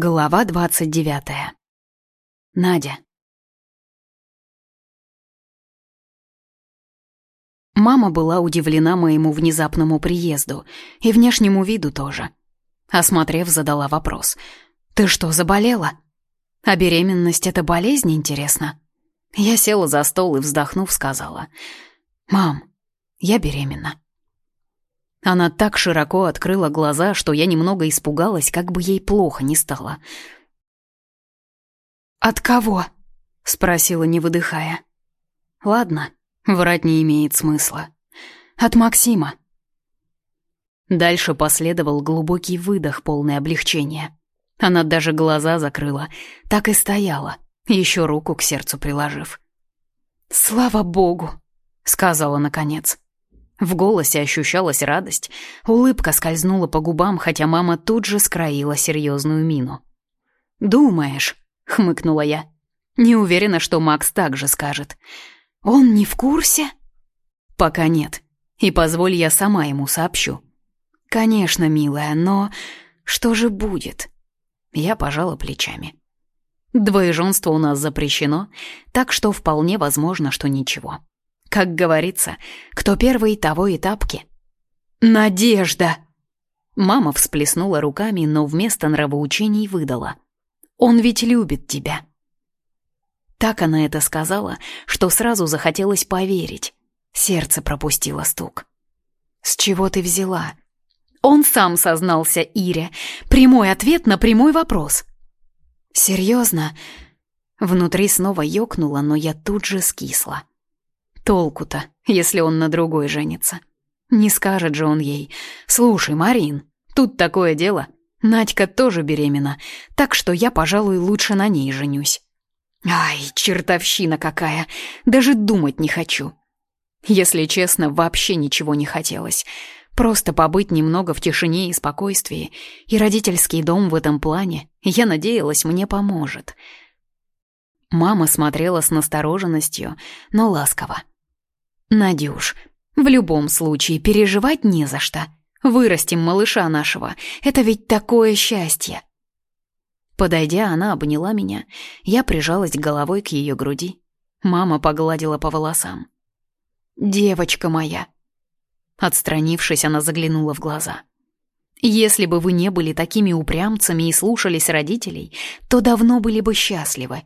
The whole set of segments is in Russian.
Глава двадцать девятая. Надя. Мама была удивлена моему внезапному приезду и внешнему виду тоже. Осмотрев, задала вопрос. «Ты что, заболела?» «А беременность — это болезнь, интересно?» Я села за стол и, вздохнув, сказала. «Мам, я беременна». Она так широко открыла глаза, что я немного испугалась, как бы ей плохо не стало. «От кого?» — спросила, не выдыхая. «Ладно, врать не имеет смысла. От Максима». Дальше последовал глубокий выдох, полный облегчения. Она даже глаза закрыла, так и стояла, еще руку к сердцу приложив. «Слава богу!» — сказала наконец. В голосе ощущалась радость, улыбка скользнула по губам, хотя мама тут же скроила серьезную мину. «Думаешь?» — хмыкнула я. «Не уверена, что Макс так же скажет. Он не в курсе?» «Пока нет. И позволь, я сама ему сообщу». «Конечно, милая, но что же будет?» Я пожала плечами. Двоеженство у нас запрещено, так что вполне возможно, что ничего. Как говорится, кто первый, того и тапки. «Надежда!» Мама всплеснула руками, но вместо нравоучений выдала. «Он ведь любит тебя». Так она это сказала, что сразу захотелось поверить. Сердце пропустило стук. «С чего ты взяла?» Он сам сознался Ире. Прямой ответ на прямой вопрос. «Серьезно?» Внутри снова ёкнуло, но я тут же скисла. Толку-то, если он на другой женится. Не скажет же он ей. «Слушай, Марин, тут такое дело. Надька тоже беременна, так что я, пожалуй, лучше на ней женюсь». Ай, чертовщина какая! Даже думать не хочу. Если честно, вообще ничего не хотелось. Просто побыть немного в тишине и спокойствии. И родительский дом в этом плане, я надеялась, мне поможет. Мама смотрела с настороженностью, но ласково. «Надюш, в любом случае переживать не за что. Вырастим малыша нашего. Это ведь такое счастье!» Подойдя, она обняла меня. Я прижалась головой к ее груди. Мама погладила по волосам. «Девочка моя!» Отстранившись, она заглянула в глаза. «Если бы вы не были такими упрямцами и слушались родителей, то давно были бы счастливы».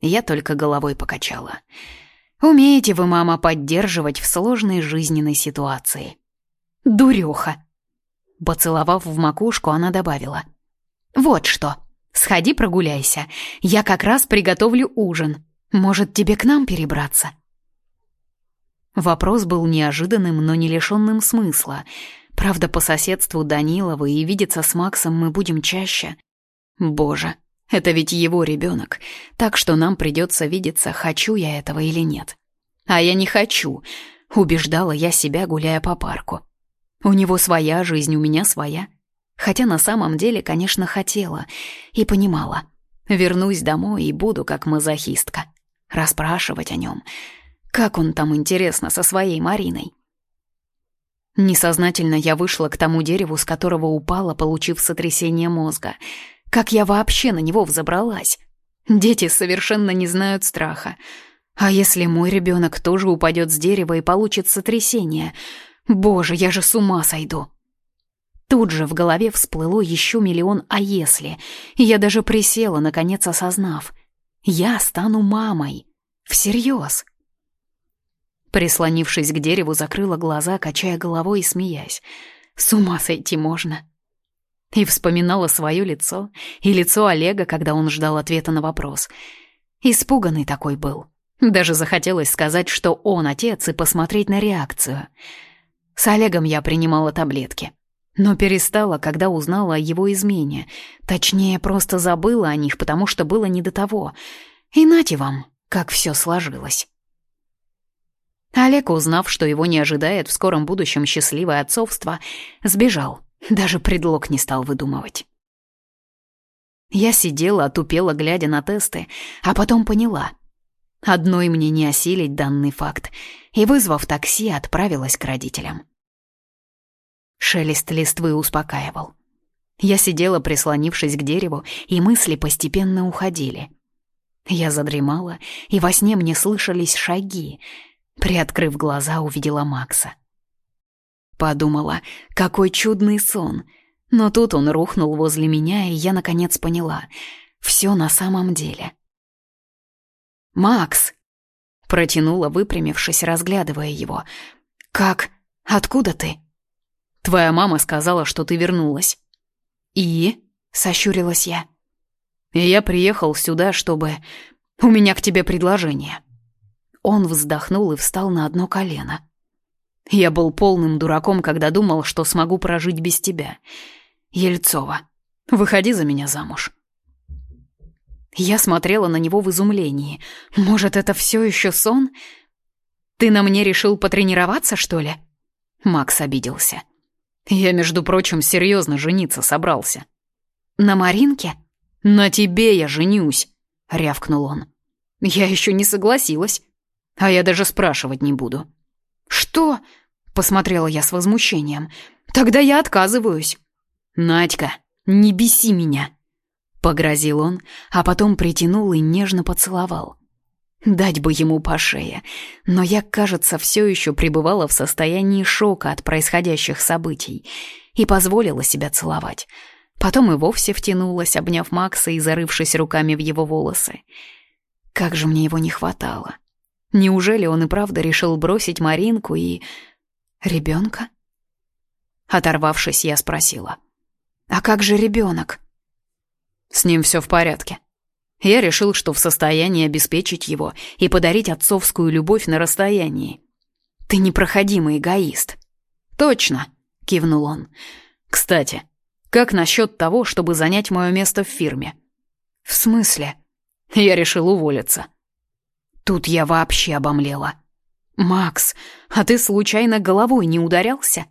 Я только головой покачала. Умеете вы, мама, поддерживать в сложной жизненной ситуации. Дурёха. Поцеловав в макушку, она добавила. Вот что, сходи прогуляйся. Я как раз приготовлю ужин. Может, тебе к нам перебраться? Вопрос был неожиданным, но не лишенным смысла. Правда, по соседству Данилова и видеться с Максом мы будем чаще. Боже, это ведь его ребенок, так что нам придется видеться, хочу я этого или нет. А я не хочу, убеждала я себя, гуляя по парку. У него своя жизнь, у меня своя. Хотя на самом деле, конечно, хотела и понимала. Вернусь домой и буду как мазохистка. Расспрашивать о нем. Как он там, интересно, со своей Мариной? Несознательно я вышла к тому дереву, с которого упала, получив сотрясение мозга — как я вообще на него взобралась? Дети совершенно не знают страха. А если мой ребенок тоже упадет с дерева и получит сотрясение? Боже, я же с ума сойду. Тут же в голове всплыло еще миллион «а если?» Я даже присела, наконец осознав. Я стану мамой. Всерьез. Прислонившись к дереву, закрыла глаза, качая головой и смеясь. С ума сойти можно. И вспоминала свое лицо и лицо Олега, когда он ждал ответа на вопрос. Испуганный такой был. Даже захотелось сказать, что он отец, и посмотреть на реакцию. С Олегом я принимала таблетки. Но перестала, когда узнала о его измене. Точнее, просто забыла о них, потому что было не до того. И нате вам, как все сложилось. Олег, узнав, что его не ожидает в скором будущем счастливое отцовство, сбежал. Даже предлог не стал выдумывать. Я сидела, отупела, глядя на тесты, а потом поняла. Одной мне не осилить данный факт, и, вызвав такси, отправилась к родителям. Шелест листвы успокаивал. Я сидела, прислонившись к дереву, и мысли постепенно уходили. Я задремала, и во сне мне слышались шаги. Приоткрыв глаза, увидела Макса. Подумала, какой чудный сон. Но тут он рухнул возле меня, и я наконец поняла. Все на самом деле. «Макс!» — протянула, выпрямившись, разглядывая его. «Как? Откуда ты?» «Твоя мама сказала, что ты вернулась». «И?» — сощурилась я. «И я приехал сюда, чтобы... У меня к тебе предложение». Он вздохнул и встал на одно колено. «Я был полным дураком, когда думал, что смогу прожить без тебя. Ельцова, выходи за меня замуж». Я смотрела на него в изумлении. «Может, это все еще сон? Ты на мне решил потренироваться, что ли?» Макс обиделся. «Я, между прочим, серьезно жениться собрался». «На Маринке?» «На тебе я женюсь», — рявкнул он. «Я еще не согласилась. А я даже спрашивать не буду». «Что?» — посмотрела я с возмущением. «Тогда я отказываюсь». «Надька, не беси меня», Погрозил он, а потом притянул и нежно поцеловал. Дать бы ему по шее, но я, кажется, все еще пребывала в состоянии шока от происходящих событий и позволила себя целовать. Потом и вовсе втянулась, обняв Макса и зарывшись руками в его волосы. Как же мне его не хватало. Неужели он и правда решил бросить Маринку и... ребенка? Оторвавшись, я спросила. «А как же ребенок?» С ним все в порядке. Я решил, что в состоянии обеспечить его и подарить отцовскую любовь на расстоянии. Ты непроходимый эгоист. Точно, кивнул он. Кстати, как насчет того, чтобы занять мое место в фирме? В смысле? Я решил уволиться. Тут я вообще обомлела. Макс, а ты случайно головой не ударялся?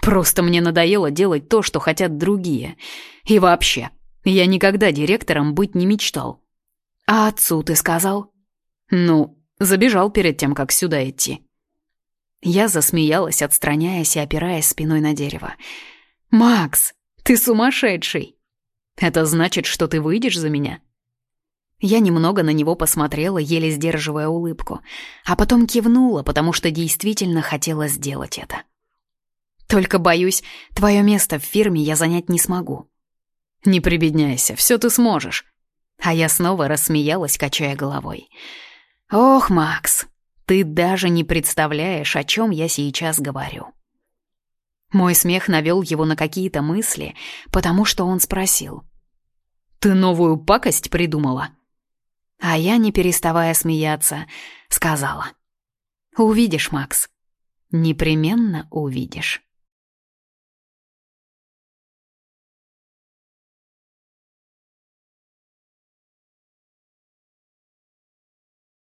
Просто мне надоело делать то, что хотят другие. И вообще, я никогда директором быть не мечтал. А отцу ты сказал? Ну, забежал перед тем, как сюда идти. Я засмеялась, отстраняясь и опираясь спиной на дерево. «Макс, ты сумасшедший! Это значит, что ты выйдешь за меня?» Я немного на него посмотрела, еле сдерживая улыбку, а потом кивнула, потому что действительно хотела сделать это. «Только, боюсь, твое место в фирме я занять не смогу. «Не прибедняйся, все ты сможешь». А я снова рассмеялась, качая головой. «Ох, Макс, ты даже не представляешь, о чем я сейчас говорю». Мой смех навел его на какие-то мысли, потому что он спросил. «Ты новую пакость придумала?» А я, не переставая смеяться, сказала. «Увидишь, Макс. Непременно увидишь».